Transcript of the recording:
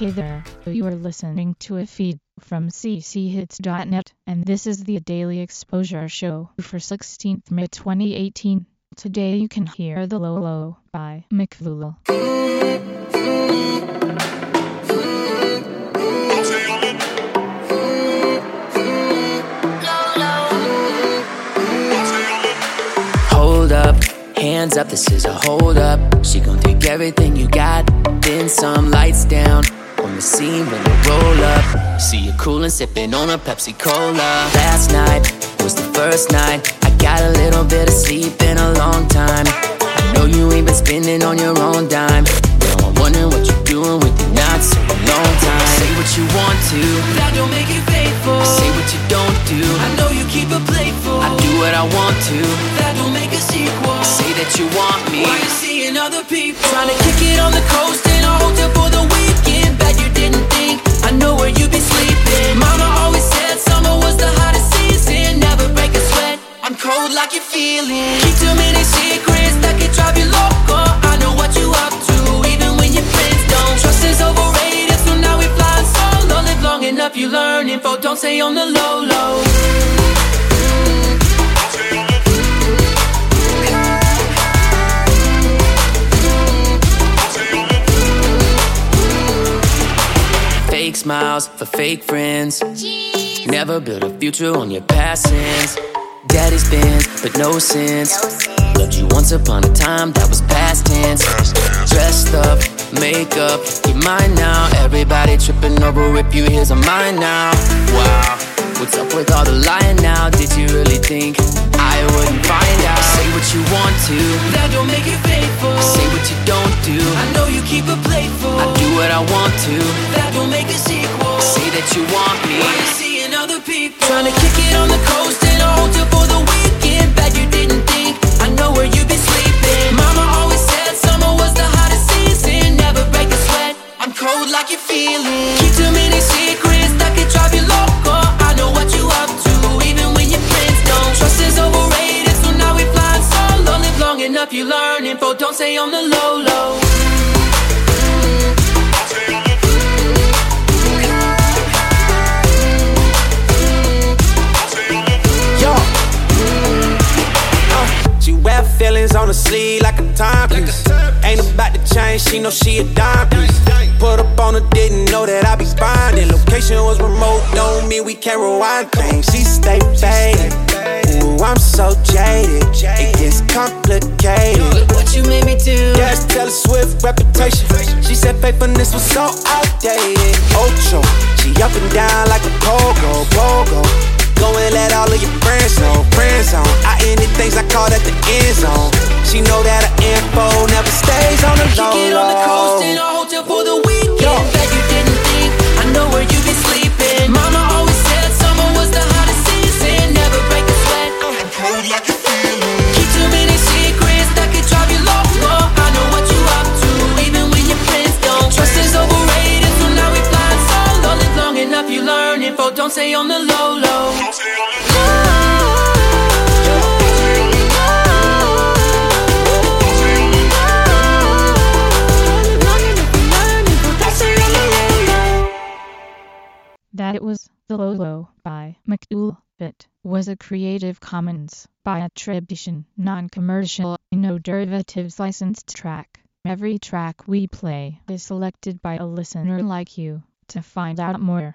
Hey there, you are listening to a feed from cchits.net, and this is the Daily Exposure Show for 16th May 2018. Today you can hear The Lolo by McVool. Hold up, hands up, this is a hold up. She gon' take everything you got, then some lights down. On the scene when they roll up. See you coolin', sippin' on a Pepsi Cola. Last night was the first night. I got a little bit of sleep in a long time. I know you ain't been spending on your own dime. Now I'm wondering what you're doing with your not so long time. Say what you want to, That don't make it faithful. say what you don't do. I know you keep it playful. I do what I want to. That don't make a sequel. Say that you want me. Why you seeing other people? Trying to kick it on the coast in a hotel for the weekend. I know where you be sleeping. Mama always said summer was the hottest season. Never break a sweat. I'm cold like. Keep too many secrets that could drive you loco. I know what you up to, even when your friends don't. Trust is overrated, so now we flying solo. Live long enough, you. Don't stay on the low low. Smiles for fake friends. Never build a future on your past sins. Daddy's been, but no sense. Loved you once upon a time, that was past tense. Dressed up, makeup, you're mine now. Everybody tripping over if you here's a mine now. Wow, what's up with all the lying now? Did you really think I wouldn't find out? Say what you want to, That don't make it you want me. Why you seeing other people? Trying to kick it on the coast in a hotel for the weekend. Bet you didn't think I know where you be sleeping. Mama always said summer was the hottest season. Never break a sweat. I'm cold like you're feeling. Keep too many secrets that could drive you loco. I know what you up to, even when your friends don't. Trust is overrated, so now we flying solo. Live long enough, you learn info. Don't stay on the low low. Sleeve like a timepiece. Ain't about to change, she know she a dime piece. Put up on her, didn't know that I be grinding. Location was remote, don't mean we can't rewind things. She stay faded. Ooh, I'm so jaded. It gets complicated. Look what you made me do. Gas Taylor Swift reputation. She said faithfulness was so outdated. Ocho, she up and down like a pogo, pogo. Go and let all of your friends know, friends on. I ended things I called at the end zone. She know that her info never stays on the low Kick it on the coast in a hotel for the weekend. Yo. Bet you didn't think I know where you be sleeping. Mama always said summer was the hottest season. Never break a sweat. I'm cold like you feeling. You learn info. Don't stay on the low low. That it was The Lolo by McDool. It was a Creative Commons by attribution, non-commercial, no derivatives licensed track. Every track we play is selected by a listener like you. To find out more,